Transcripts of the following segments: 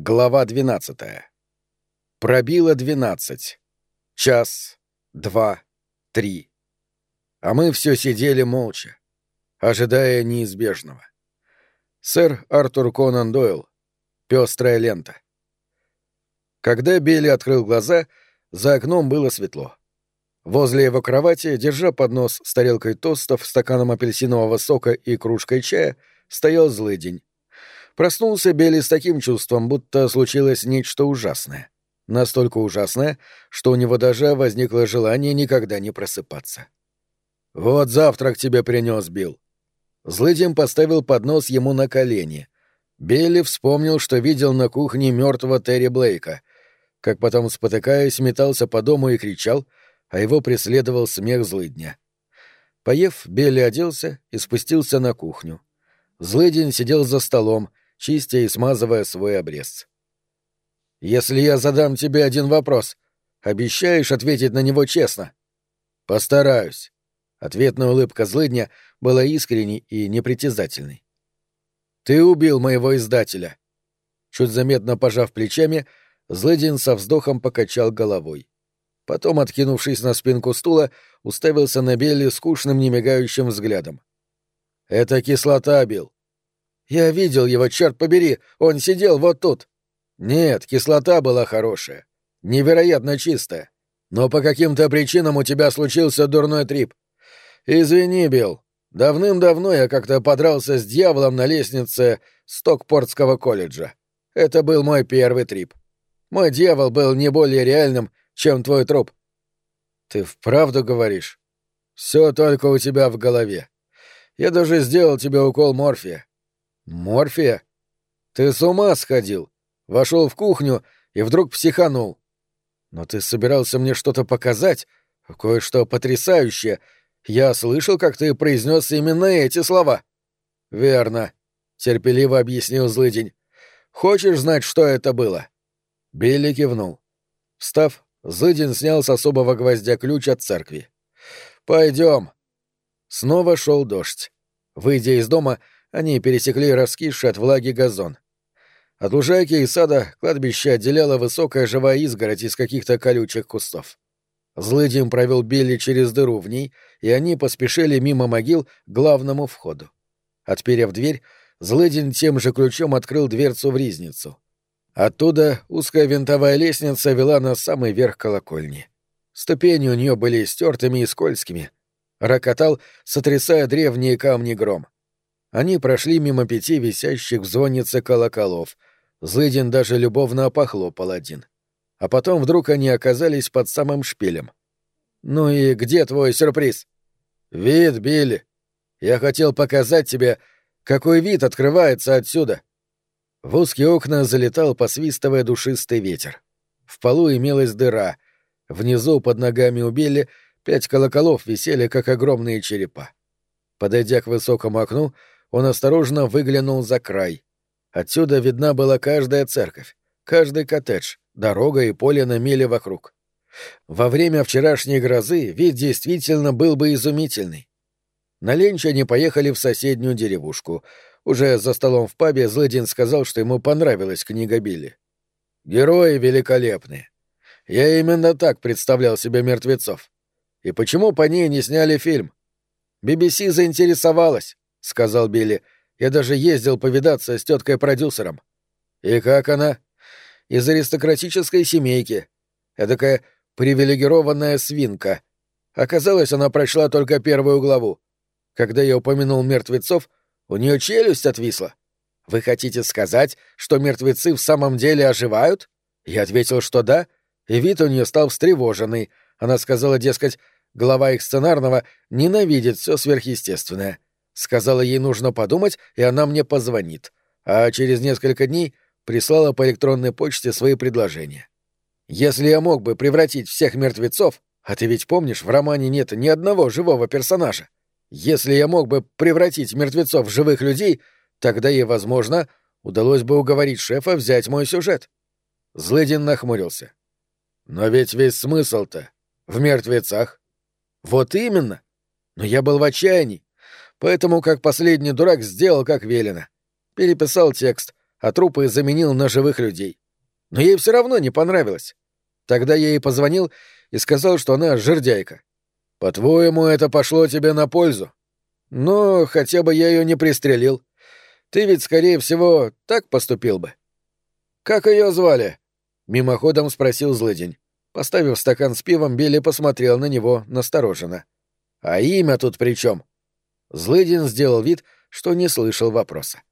Глава двенадцатая. Пробило двенадцать. Час, два, три. А мы все сидели молча, ожидая неизбежного. Сэр Артур Конан Дойл. Пестрая лента. Когда Билли открыл глаза, за окном было светло. Возле его кровати, держа поднос с тарелкой тостов, стаканом апельсинового сока и кружкой чая, стоял злый день. Проснулся Билли с таким чувством, будто случилось нечто ужасное. Настолько ужасное, что у него даже возникло желание никогда не просыпаться. «Вот завтрак тебе принес, Билл». Злыдин поставил поднос ему на колени. Билли вспомнил, что видел на кухне мертвого Терри Блейка, как потом, спотыкаясь, метался по дому и кричал, а его преследовал смех злыдня. Поев, Билли оделся и спустился на кухню. Злыдень сидел за столом, чистя и смазывая свой обрез. «Если я задам тебе один вопрос, обещаешь ответить на него честно?» «Постараюсь». Ответная улыбка злыдня была искренней и непритязательной. «Ты убил моего издателя». Чуть заметно пожав плечами, злыдин со вздохом покачал головой. Потом, откинувшись на спинку стула, уставился на Белли скучным немигающим взглядом. «Это кислота, Билл. Я видел его, черт побери, он сидел вот тут. Нет, кислота была хорошая, невероятно чистая. Но по каким-то причинам у тебя случился дурной трип. Извини, Билл, давным-давно я как-то подрался с дьяволом на лестнице Стокпортского колледжа. Это был мой первый трип. Мой дьявол был не более реальным, чем твой труп. Ты вправду говоришь? Все только у тебя в голове. Я даже сделал тебе укол морфия. «Морфия? Ты с ума сходил! Вошел в кухню и вдруг психанул. Но ты собирался мне что-то показать, кое-что потрясающее. Я слышал, как ты произнес именно эти слова». «Верно», — терпеливо объяснил злыдень. «Хочешь знать, что это было?» Билли кивнул. Встав, злыдень снял с особого гвоздя ключ от церкви. «Пойдем». Снова шел дождь. Выйдя из дома, они пересекли раскисший от влаги газон. От лужайки и сада кладбище отделяла высокая живая изгородь из каких-то колючих кустов. Злый Дим провел Билли через дыру в ней, и они поспешили мимо могил к главному входу. Отперев дверь, Злыдин тем же ключом открыл дверцу в ризницу. Оттуда узкая винтовая лестница вела на самый верх колокольни. Ступени у нее были стертыми и скользкими. Рокотал, сотрясая древние камни гром. Они прошли мимо пяти висящих в звоннице колоколов. Злыдин даже любовно похлопал один. А потом вдруг они оказались под самым шпилем. «Ну и где твой сюрприз?» «Вид, Билли. Я хотел показать тебе, какой вид открывается отсюда». В узкие окна залетал, посвистывая душистый ветер. В полу имелась дыра. Внизу, под ногами у Билли, пять колоколов висели, как огромные черепа. Подойдя к высокому окну, он осторожно выглянул за край. Отсюда видна была каждая церковь, каждый коттедж, дорога и поле на миле вокруг. Во время вчерашней грозы вид действительно был бы изумительный. На ленч они поехали в соседнюю деревушку. Уже за столом в пабе Злыдин сказал, что ему понравилась книга Билли. «Герои великолепные. Я именно так представлял себе мертвецов. И почему по ней не сняли фильм? BBC заинтересовалась. — сказал Билли. «Я даже ездил повидаться с теткой-продюсером». «И как она?» «Из аристократической семейки. Эдакая привилегированная свинка. Оказалось, она прочла только первую главу. Когда я упомянул мертвецов, у нее челюсть отвисла. Вы хотите сказать, что мертвецы в самом деле оживают? Я ответил, что да, и вид у нее стал встревоженный. Она сказала, дескать, глава их сценарного ненавидит все сверхъестественное. Сказала, ей нужно подумать, и она мне позвонит. А через несколько дней прислала по электронной почте свои предложения. Если я мог бы превратить всех мертвецов, а ты ведь помнишь, в романе нет ни одного живого персонажа, если я мог бы превратить мертвецов в живых людей, тогда ей, возможно, удалось бы уговорить шефа взять мой сюжет. Злыдин нахмурился. Но ведь весь смысл-то в мертвецах. Вот именно. Но я был в отчаянии. Поэтому, как последний дурак, сделал, как велено. Переписал текст, а трупы заменил на живых людей. Но ей все равно не понравилось. Тогда я ей позвонил и сказал, что она жердяйка. По-твоему, это пошло тебе на пользу? Но хотя бы я ее не пристрелил. Ты ведь, скорее всего, так поступил бы. Как ее звали? Мимоходом спросил злыдень. Поставив стакан с пивом, Билли посмотрел на него настороженно. А имя тут при чем? Злыдень сделал вид, что не слышал вопроса.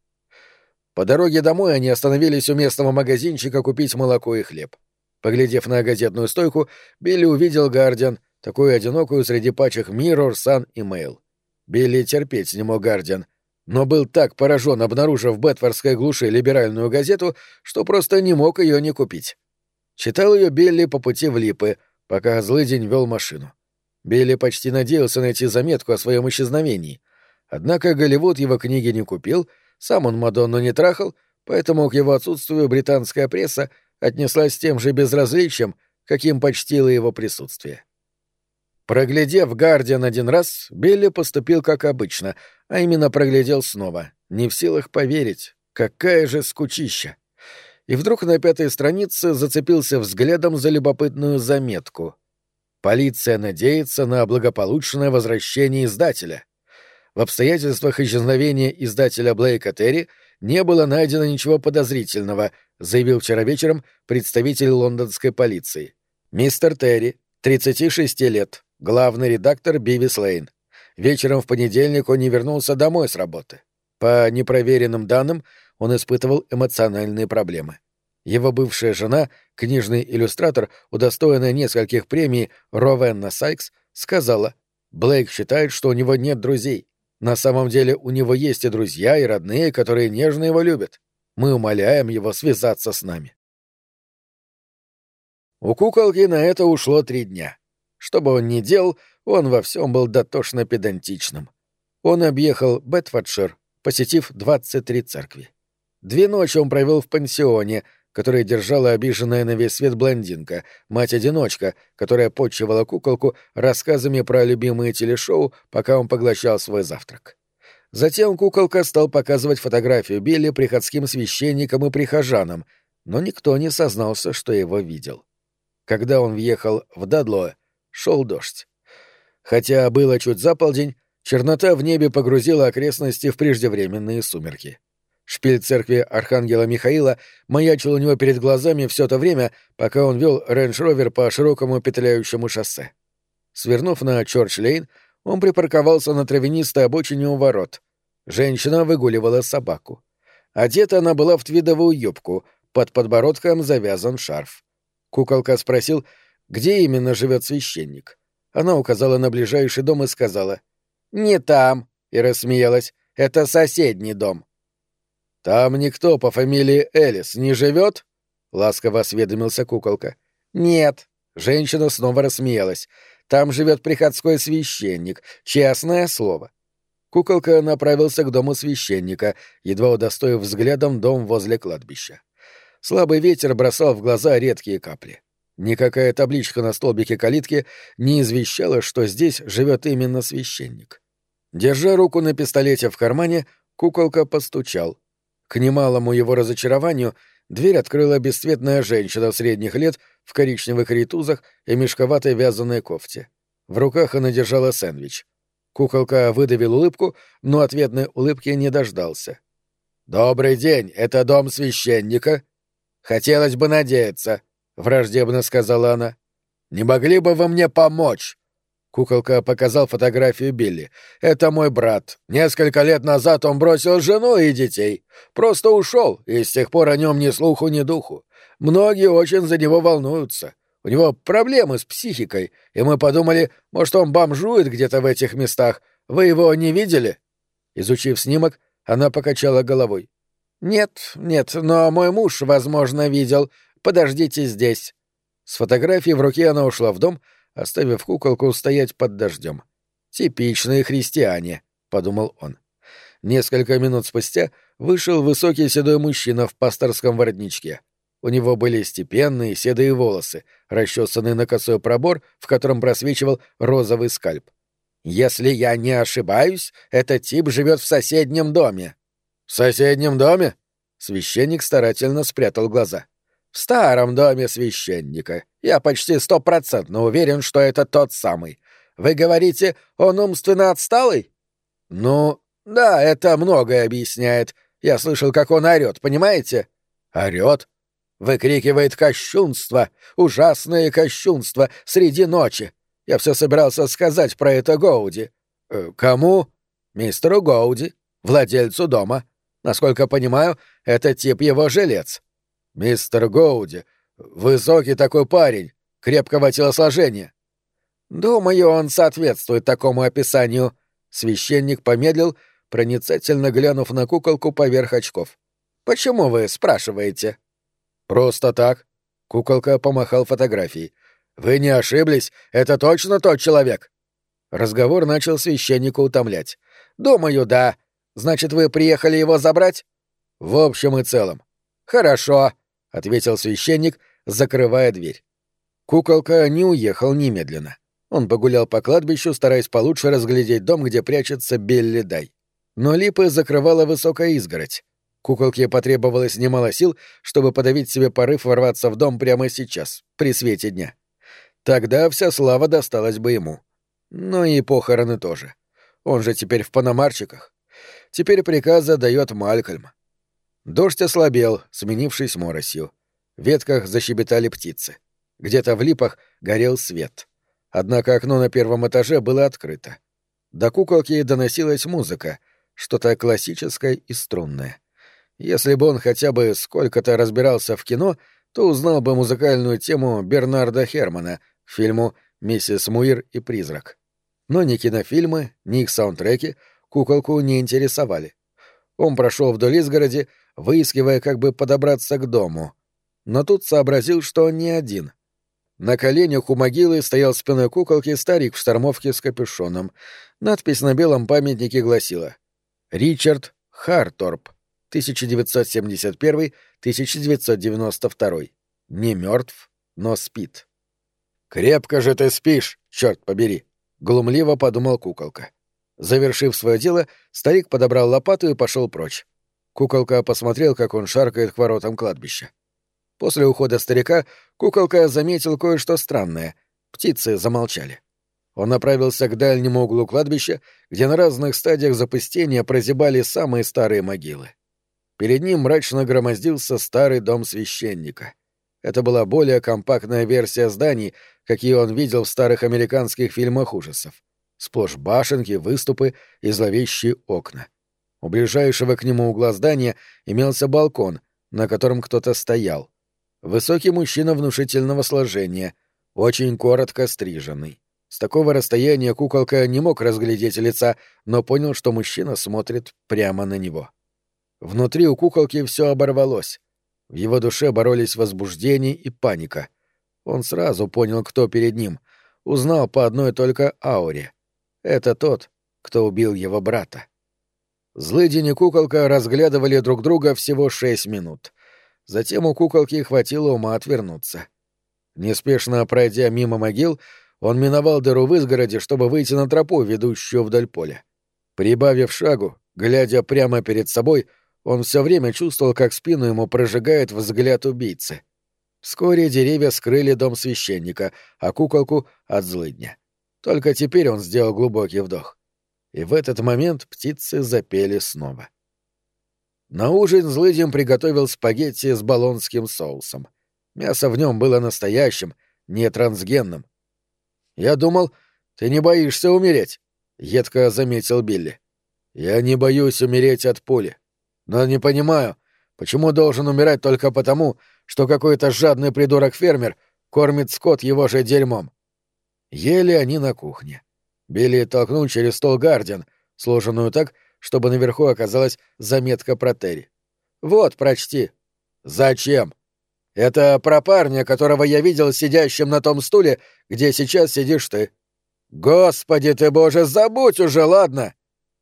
По дороге домой они остановились у местного магазинчика купить молоко и хлеб. Поглядев на газетную стойку, Билли увидел «Гардиан», такую одинокую среди пачек «Миррор», «Сан» и «Мейл». Билли терпеть не мог «Гардиан», но был так поражен, обнаружив в Бетфордской глуши либеральную газету, что просто не мог ее не купить. Читал ее Билли по пути в Липы, пока злый день вел машину. Билли почти надеялся найти заметку о своем исчезновении. Однако Голливуд его книги не купил, сам он Мадонну не трахал, поэтому к его отсутствию британская пресса отнеслась с тем же безразличием, каким почтило его присутствие. Проглядев «Гардиан» один раз, Билли поступил как обычно, а именно проглядел снова, не в силах поверить, какая же скучища. И вдруг на пятой странице зацепился взглядом за любопытную заметку. Полиция надеется на благополучное возвращение издателя. В обстоятельствах исчезновения издателя Блейка Терри не было найдено ничего подозрительного, заявил вчера вечером представитель лондонской полиции. Мистер Терри, 36 лет, главный редактор Бивис Лейн. Вечером в понедельник он не вернулся домой с работы. По непроверенным данным, он испытывал эмоциональные проблемы. Его бывшая жена, книжный иллюстратор, удостоенная нескольких премий Ровенна Сайкс, сказала, «Блейк считает, что у него нет друзей. На самом деле у него есть и друзья, и родные, которые нежно его любят. Мы умоляем его связаться с нами». У куколки на это ушло три дня. Что бы он ни делал, он во всем был дотошно педантичным. Он объехал Бетфордшир, посетив 23 церкви. Две ночи он провел в пансионе, которое держала обиженная на весь свет блондинка, мать-одиночка, которая подчивала куколку рассказами про любимые телешоу, пока он поглощал свой завтрак. Затем куколка стал показывать фотографию Билли приходским священникам и прихожанам, но никто не сознался, что его видел. Когда он въехал в Дадло, шел дождь. Хотя было чуть за полдень, чернота в небе погрузила окрестности в преждевременные сумерки. Шпиль церкви Архангела Михаила маячил у него перед глазами все то время, пока он вел рейндж-ровер по широкому петляющему шоссе. Свернув на Чорч-Лейн, он припарковался на травянистой обочине у ворот. Женщина выгуливала собаку. Одета она была в твидовую юбку, под подбородком завязан шарф. Куколка спросил, где именно живет священник. Она указала на ближайший дом и сказала «Не там», и рассмеялась, «это соседний дом». «Там никто по фамилии Элис не живет?» — ласково осведомился куколка. «Нет». Женщина снова рассмеялась. «Там живет приходской священник. Честное слово». Куколка направился к дому священника, едва удостоив взглядом дом возле кладбища. Слабый ветер бросал в глаза редкие капли. Никакая табличка на столбике калитки не извещала, что здесь живет именно священник. Держа руку на пистолете в кармане, куколка постучал. К немалому его разочарованию дверь открыла бесцветная женщина средних лет в коричневых ритузах и мешковатой вязаной кофте. В руках она держала сэндвич. Куколка выдавил улыбку, но ответной улыбки не дождался. «Добрый день, это дом священника?» «Хотелось бы надеяться», — враждебно сказала она. «Не могли бы вы мне помочь?» Куколка показал фотографию Билли. «Это мой брат. Несколько лет назад он бросил жену и детей. Просто ушел, и с тех пор о нем ни слуху, ни духу. Многие очень за него волнуются. У него проблемы с психикой, и мы подумали, может, он бомжует где-то в этих местах. Вы его не видели?» Изучив снимок, она покачала головой. «Нет, нет, но мой муж, возможно, видел. Подождите здесь». С фотографией в руке она ушла в дом, оставив куколку стоять под дождем. «Типичные христиане», — подумал он. Несколько минут спустя вышел высокий седой мужчина в пасторском воротничке. У него были степенные седые волосы, расчесанные на косой пробор, в котором просвечивал розовый скальп. «Если я не ошибаюсь, этот тип живет в соседнем доме». «В соседнем доме?» Священник старательно спрятал глаза. «В старом доме священника. Я почти стопроцентно уверен, что это тот самый. Вы говорите, он умственно отсталый?» «Ну, да, это многое объясняет. Я слышал, как он орёт, понимаете?» «Орёт?» Выкрикивает кощунство, ужасное кощунство среди ночи. Я все собирался сказать про это Гоуди. Э, кому? Мистеру Гоуди, владельцу дома. Насколько понимаю, это тип его жилец. Мистер Гоуди, высокий такой парень, крепкого телосложения. Думаю, он соответствует такому описанию. Священник помедлил, проницательно глянув на куколку поверх очков. Почему вы спрашиваете? Просто так. Куколка помахал фотографией. Вы не ошиблись, это точно тот человек. Разговор начал священника утомлять. Думаю, да. Значит, вы приехали его забрать? В общем и целом. Хорошо, ответил священник, закрывая дверь. Куколка не уехал немедленно. Он погулял по кладбищу, стараясь получше разглядеть дом, где прячется Белли Дай. Но липы закрывала высокая изгородь. Куколке потребовалось немало сил, чтобы подавить себе порыв ворваться в дом прямо сейчас, при свете дня. Тогда вся слава досталась бы ему. Но и похороны тоже. Он же теперь в паномарчиках. Теперь приказы дает Малькольм. Дождь ослабел, сменившись моросью. В ветках защебетали птицы. Где-то в липах горел свет. Однако окно на первом этаже было открыто. До куколки доносилась музыка, что-то классическое и струнное. Если бы он хотя бы сколько-то разбирался в кино, то узнал бы музыкальную тему Бернарда Хермана к фильму «Миссис Муир и призрак». Но ни кинофильмы, ни их саундтреки куколку не интересовали. Он прошел вдоль изгороди, выискивая, как бы подобраться к дому. Но тут сообразил, что он не один. На коленях у могилы стоял спиной куколки старик в штормовке с капюшоном. Надпись на белом памятнике гласила «Ричард Харторп, 1971-1992. Не мертв, но спит». «Крепко же ты спишь, черт побери!» — глумливо подумал куколка. Завершив свое дело, старик подобрал лопату и пошел прочь. Куколка посмотрел, как он шаркает к воротам кладбища. После ухода старика куколка заметил кое-что странное. Птицы замолчали. Он направился к дальнему углу кладбища, где на разных стадиях запустения прозябали самые старые могилы. Перед ним мрачно громоздился старый дом священника. Это была более компактная версия зданий, какие он видел в старых американских фильмах ужасов. Сплошь башенки, выступы и зловещие окна. У ближайшего к нему угла здания имелся балкон, на котором кто-то стоял. Высокий мужчина внушительного сложения, очень коротко стриженный. С такого расстояния куколка не мог разглядеть лица, но понял, что мужчина смотрит прямо на него. Внутри у куколки все оборвалось. В его душе боролись возбуждение и паника. Он сразу понял, кто перед ним, узнал по одной только ауре. Это тот, кто убил его брата. Злыдень и куколка разглядывали друг друга всего шесть минут. Затем у куколки хватило ума отвернуться. Неспешно пройдя мимо могил, он миновал дыру в изгороде, чтобы выйти на тропу, ведущую вдоль поля. Прибавив шагу, глядя прямо перед собой, он все время чувствовал, как спину ему прожигает взгляд убийцы. Вскоре деревья скрыли дом священника, а куколку — от злыдня. Только теперь он сделал глубокий вдох. И в этот момент птицы запели снова. На ужин злыдем приготовил спагетти с болонским соусом. Мясо в нем было настоящим, не трансгенным. «Я думал, ты не боишься умереть», — едко заметил Билли. «Я не боюсь умереть от пули. Но не понимаю, почему должен умирать только потому, что какой-то жадный придурок-фермер кормит скот его же дерьмом». Ели они на кухне. Билли толкнул через стол гардиан, сложенную так, чтобы наверху оказалась заметка про Терри. «Вот, прочти». «Зачем?» «Это про парня, которого я видел сидящим на том стуле, где сейчас сидишь ты». «Господи ты, боже, забудь уже, ладно?»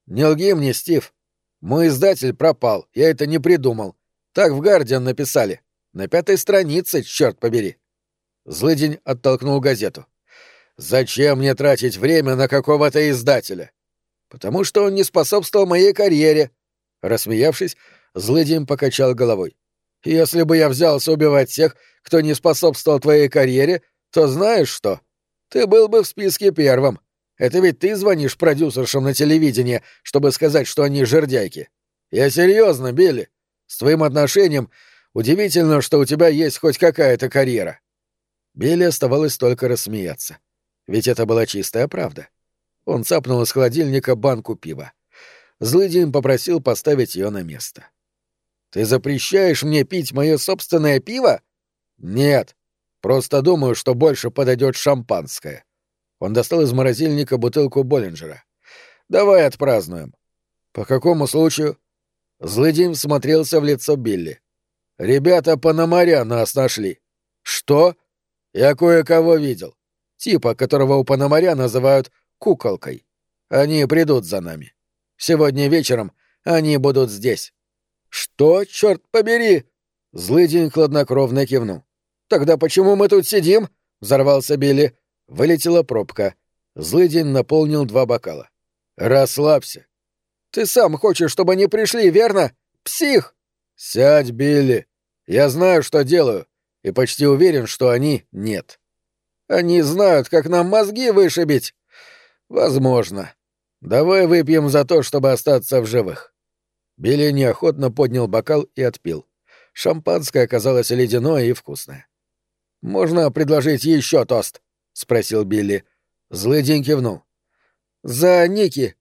«Не лги мне, Стив. Мой издатель пропал, я это не придумал. Так в Гардиан написали. На пятой странице, черт побери». Злыдень оттолкнул газету. «Зачем мне тратить время на какого-то издателя? потому что он не способствовал моей карьере. Рассмеявшись, Злыдень покачал головой. «Если бы я взялся убивать тех, кто не способствовал твоей карьере, то знаешь что? Ты был бы в списке первым. Это ведь ты звонишь продюсершам на телевидении, чтобы сказать, что они жердяйки. Я серьезно, Билли. С твоим отношением удивительно, что у тебя есть хоть какая-то карьера. Билли оставалось только рассмеяться. Ведь это была чистая правда. Он цапнул из холодильника банку пива. Злыдень попросил поставить ее на место. «Ты запрещаешь мне пить мое собственное пиво?» «Нет. Просто думаю, что больше подойдет шампанское». Он достал из морозильника бутылку Боллинджера. «Давай отпразднуем». «По какому случаю?» Злыдень смотрелся в лицо Билли. «Ребята Пономаря нас нашли». «Что?» «Я кое-кого видел. Типа, которого у Пономаря называют куколкой. Они придут за нами. Сегодня вечером они будут здесь». «Что, черт побери?» Злыдень хладнокровно кивнул. «Тогда почему мы тут сидим?» — взорвался Билли. Вылетела пробка. Злыдень наполнил два бокала. «Расслабься. Ты сам хочешь, чтобы они пришли, верно? Псих!» «Сядь, Билли. Я знаю, что делаю, и почти уверен, что они нет». «Они знают, как нам мозги вышибить». «Возможно. Давай выпьем за то, чтобы остаться в живых». Билли неохотно поднял бокал и отпил. Шампанское оказалось ледяное и вкусное. «Можно предложить еще тост?» — спросил Билли. Злый день кивнул. «За Ники».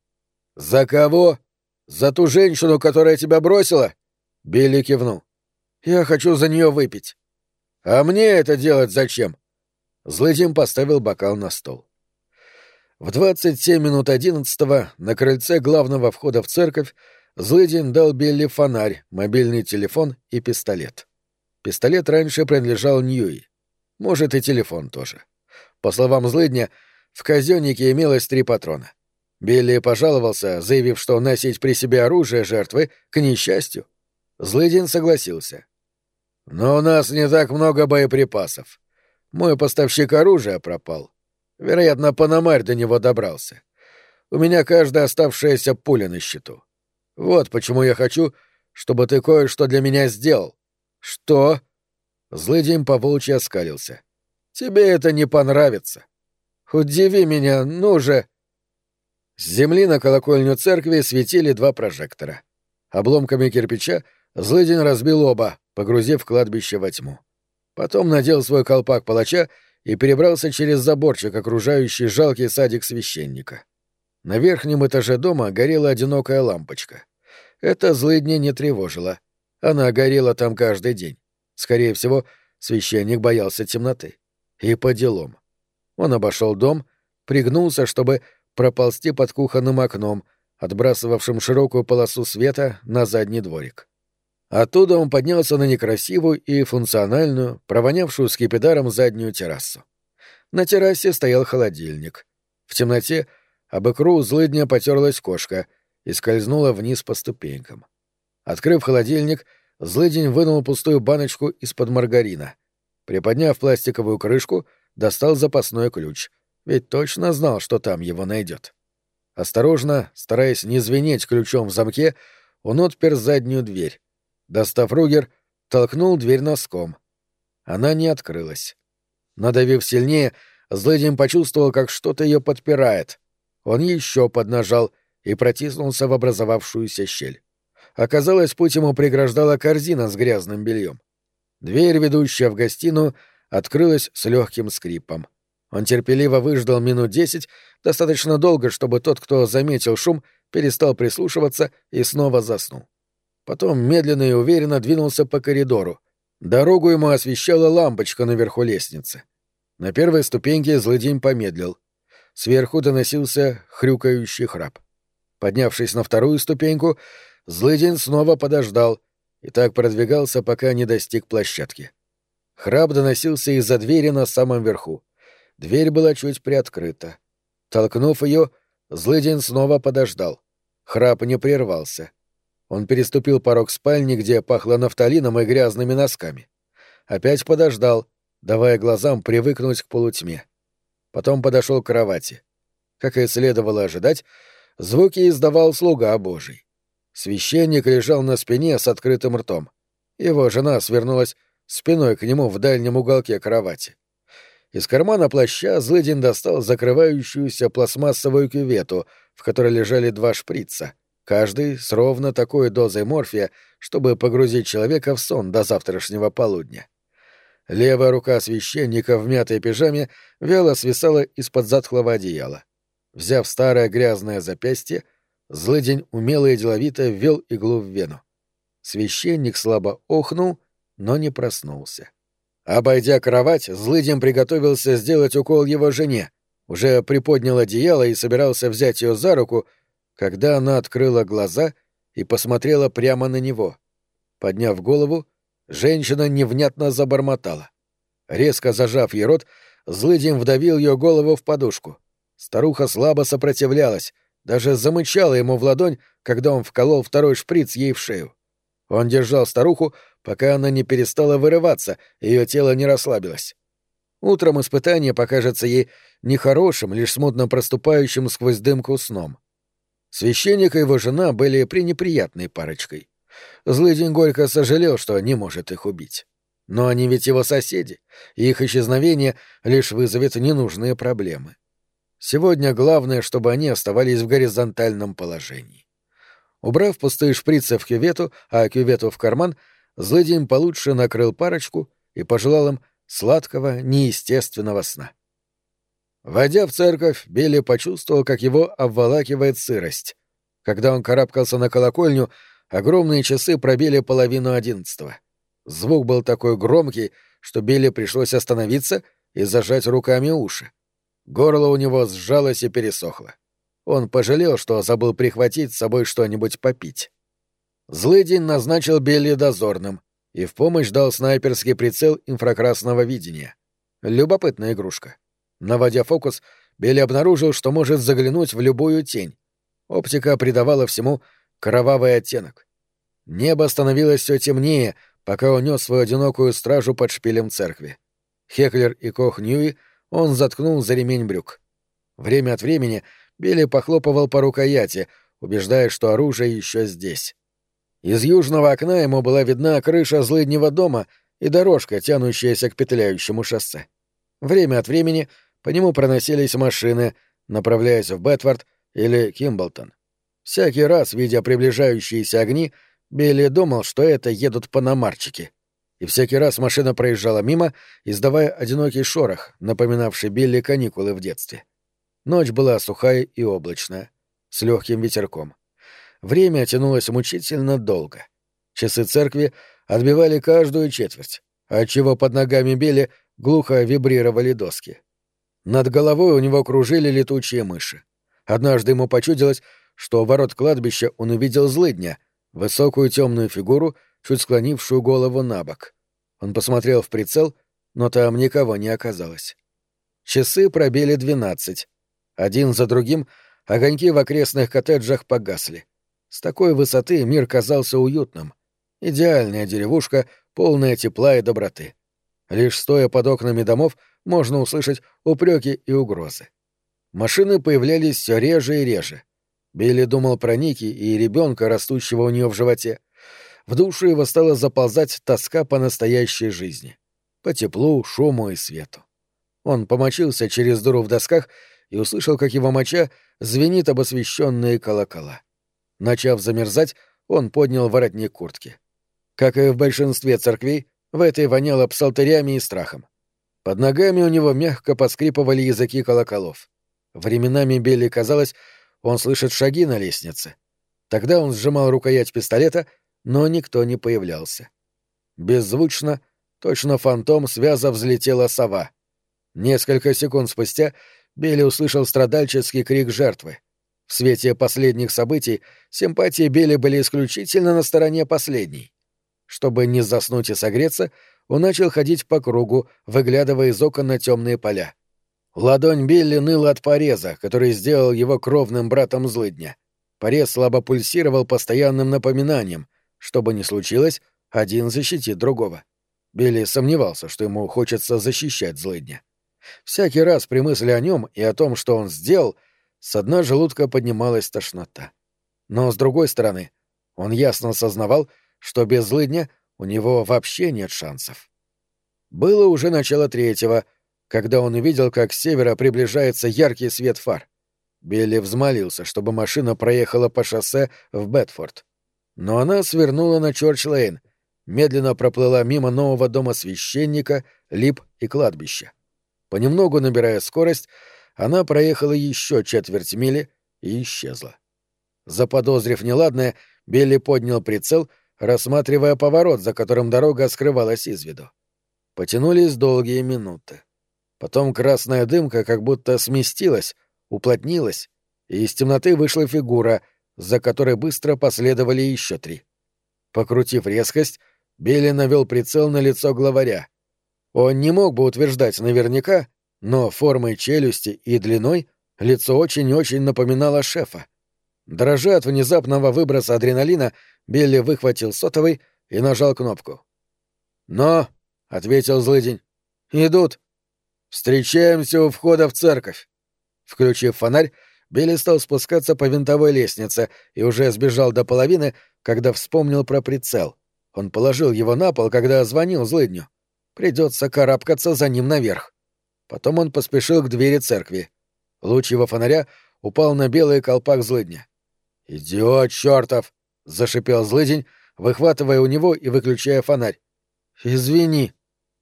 «За кого?» «За ту женщину, которая тебя бросила?» Билли кивнул. «Я хочу за нее выпить». «А мне это делать зачем?» Злыдин поставил бокал на стол. В двадцать семь минут одиннадцатого на крыльце главного входа в церковь Злыдин дал Билли фонарь, мобильный телефон и пистолет. Пистолет раньше принадлежал Ньюи. Может, и телефон тоже. По словам Злыдня, в казённике имелось три патрона. Билли пожаловался, заявив, что носить при себе оружие жертвы к несчастью. Злыдин согласился. «Но у нас не так много боеприпасов. Мой поставщик оружия пропал. Вероятно, Панамарь до него добрался. У меня каждая оставшаяся пуля на счету. Вот почему я хочу, чтобы ты кое-что для меня сделал». «Что?» Злыдень по-волчьи оскалился. «Тебе это не понравится. Удиви меня, ну же!» С земли на колокольню церкви светили два прожектора. Обломками кирпича злыдень разбил оба, погрузив кладбище во тьму. Потом надел свой колпак палача и перебрался через заборчик, окружающий жалкий садик священника. На верхнем этаже дома горела одинокая лампочка. Это злыдня не тревожило. Она горела там каждый день. Скорее всего, священник боялся темноты. И по делам. Он обошел дом, пригнулся, чтобы проползти под кухонным окном, отбрасывавшим широкую полосу света на задний дворик. Оттуда он поднялся на некрасивую и функциональную, провонявшую скипидаром заднюю террасу. На террасе стоял холодильник. В темноте об икру злыдня потерлась кошка и скользнула вниз по ступенькам. Открыв холодильник, злыдень вынул пустую баночку из-под маргарина. Приподняв пластиковую крышку, достал запасной ключ — ведь точно знал, что там его найдет. Осторожно, стараясь не звенеть ключом в замке, он отпер заднюю дверь. Достав Ругер, толкнул дверь носком. Она не открылась. Надавив сильнее, Злыдин почувствовал, как что-то ее подпирает. Он еще поднажал и протиснулся в образовавшуюся щель. Оказалось, путь ему преграждала корзина с грязным бельем. Дверь, ведущая в гостиную, открылась с легким скрипом. Он терпеливо выждал минут десять, достаточно долго, чтобы тот, кто заметил шум, перестал прислушиваться и снова заснул. Потом медленно и уверенно двинулся по коридору. Дорогу ему освещала лампочка наверху лестницы. На первой ступеньке злыдень помедлил. Сверху доносился хрюкающий храп. Поднявшись на вторую ступеньку, злыдень снова подождал и так продвигался, пока не достиг площадки. Храп доносился из-за двери на самом верху. Дверь была чуть приоткрыта. Толкнув ее, злыдень снова подождал. Храп не прервался. Он переступил порог спальни, где пахло нафталином и грязными носками. Опять подождал, давая глазам привыкнуть к полутьме. Потом подошел к кровати. Как и следовало ожидать, звуки издавал слуга Божий. Священник лежал на спине с открытым ртом. Его жена свернулась спиной к нему в дальнем уголке кровати. Из кармана плаща Злыдин достал закрывающуюся пластмассовую кювету, в которой лежали два шприца, каждый с ровно такой дозой морфия, чтобы погрузить человека в сон до завтрашнего полудня. Левая рука священника в мятой пижаме вяло свисала из-под затхлого одеяла. Взяв старое грязное запястье, злыдень умело и деловито ввел иглу в вену. Священник слабо охнул, но не проснулся. Обойдя кровать, злыдень приготовился сделать укол его жене, уже приподнял одеяло и собирался взять ее за руку, когда она открыла глаза и посмотрела прямо на него. Подняв голову, женщина невнятно забормотала. Резко зажав ей рот, злыдень вдавил ее голову в подушку. Старуха слабо сопротивлялась, даже замычала ему в ладонь, когда он вколол второй шприц ей в шею. Он держал старуху, пока она не перестала вырываться, ее тело не расслабилось. Утром испытание покажется ей нехорошим, лишь смутно проступающим сквозь дымку сном. Священник и его жена были пренеприятной парочкой. Злыдень горько сожалел, что не может их убить. Но они ведь его соседи, и их исчезновение лишь вызовет ненужные проблемы. Сегодня главное, чтобы они оставались в горизонтальном положении. Убрав пустые шприцы в кювету, а кювету в карман, злыдень получше накрыл парочку и пожелал им сладкого, неестественного сна. Войдя в церковь, Билли почувствовал, как его обволакивает сырость. Когда он карабкался на колокольню, огромные часы пробили половину одиннадцатого. Звук был такой громкий, что Билли пришлось остановиться и зажать руками уши. Горло у него сжалось и пересохло. Он пожалел, что забыл прихватить с собой что-нибудь попить. Злый день назначил Билли дозорным и в помощь дал снайперский прицел инфракрасного видения. Любопытная игрушка. Наводя фокус, Билли обнаружил, что может заглянуть в любую тень. Оптика придавала всему кровавый оттенок. Небо становилось все темнее, пока он нес свою одинокую стражу под шпилем церкви. Хеклер и Кох Ньюи — он заткнул за ремень брюк. Время от времени Билли похлопывал по рукояти, убеждая, что оружие еще здесь. Из южного окна ему была видна крыша злыднего дома и дорожка, тянущаяся к петляющему шоссе. Время от времени по нему проносились машины, направляясь в Бетфорд или Кимблтон. Всякий раз, видя приближающиеся огни, Билли думал, что это едут паномарчики и всякий раз машина проезжала мимо, издавая одинокий шорох, напоминавший Билли каникулы в детстве. Ночь была сухая и облачная, с легким ветерком. Время тянулось мучительно долго. Часы церкви отбивали каждую четверть, отчего под ногами Билли глухо вибрировали доски. Над головой у него кружили летучие мыши. Однажды ему почудилось, что у ворот кладбища он увидел злыдня, высокую темную фигуру, чуть склонившую голову на бок. Он посмотрел в прицел, но там никого не оказалось. Часы пробили двенадцать. Один за другим огоньки в окрестных коттеджах погасли. С такой высоты мир казался уютным. Идеальная деревушка, полная тепла и доброты. Лишь стоя под окнами домов можно услышать упреки и угрозы. Машины появлялись все реже и реже. Билли думал про Ники и ребенка, растущего у нее в животе в душу его стала заползать тоска по настоящей жизни. По теплу, шуму и свету. Он помочился через дыру в досках и услышал, как его моча звенит об освещенные колокола. Начав замерзать, он поднял воротник куртки. Как и в большинстве церквей, в этой воняло псалтырями и страхом. Под ногами у него мягко поскрипывали языки колоколов. Временами Билли казалось, он слышит шаги на лестнице. Тогда он сжимал рукоять пистолета — но никто не появлялся. Беззвучно, точно фантом, связа взлетела сова. Несколько секунд спустя Билли услышал страдальческий крик жертвы. В свете последних событий симпатии Билли были исключительно на стороне последней. Чтобы не заснуть и согреться, он начал ходить по кругу, выглядывая из окон на темные поля. Ладонь Билли ныла от пореза, который сделал его кровным братом злыдня. Порез слабо пульсировал постоянным напоминанием, что бы ни случилось, один защитит другого. Билли сомневался, что ему хочется защищать злыдня. Всякий раз при мысли о нем и о том, что он сделал, с дна желудка поднималась тошнота. Но, с другой стороны, Он ясно осознавал, что без злыдня у него вообще нет шансов. Было уже начало третьего, когда он увидел, как с севера приближается яркий свет фар. Билли взмолился, чтобы машина проехала по шоссе в Бетфорд. Но она свернула на Чорч-Лейн, медленно проплыла мимо нового дома священника, лип и кладбища. Понемногу набирая скорость, она проехала еще четверть мили и исчезла. Заподозрив неладное, Билли поднял прицел, рассматривая поворот, за которым дорога скрывалась из виду. Потянулись долгие минуты. Потом красная дымка как будто сместилась, уплотнилась, и из темноты вышла фигура, за которой быстро последовали еще три. Покрутив резкость, Билли навел прицел на лицо главаря. Он не мог бы утверждать наверняка, но формой челюсти и длиной лицо очень-очень напоминало шефа. Дрожа от внезапного выброса адреналина, Билли выхватил сотовый и нажал кнопку. «Но», — ответил злыдень, — «идут. Встречаемся у входа в церковь». Включив фонарь, Билли стал спускаться по винтовой лестнице и уже сбежал до половины, когда вспомнил про прицел. Он положил его на пол, когда звонил злыдню. Придется карабкаться за ним наверх. Потом он поспешил к двери церкви. Луч его фонаря упал на белый колпак злыдня. «Идиот чертов!» — зашипел злыдень, выхватывая у него и выключая фонарь. «Извини.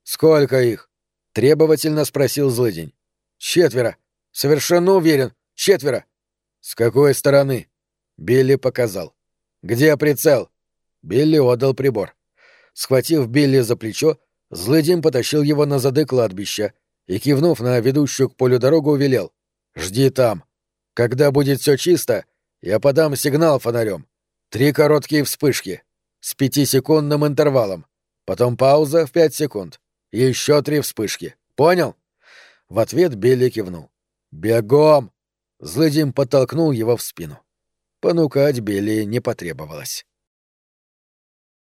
Сколько их?» — требовательно спросил злыдень. «Четверо. Совершенно уверен. Четверо». «С какой стороны?» Билли показал. «Где прицел?» Билли отдал прибор. Схватив Билли за плечо, злыдень потащил его на зады кладбища и, кивнув на ведущую к полю дорогу, велел. «Жди там. Когда будет все чисто, я подам сигнал фонарем. Три короткие вспышки. С пятисекундным интервалом. Потом пауза в пять секунд. Еще три вспышки. Понял? В ответ Билли кивнул. «Бегом!» Злыдим подтолкнул его в спину. Понукать Билли не потребовалось.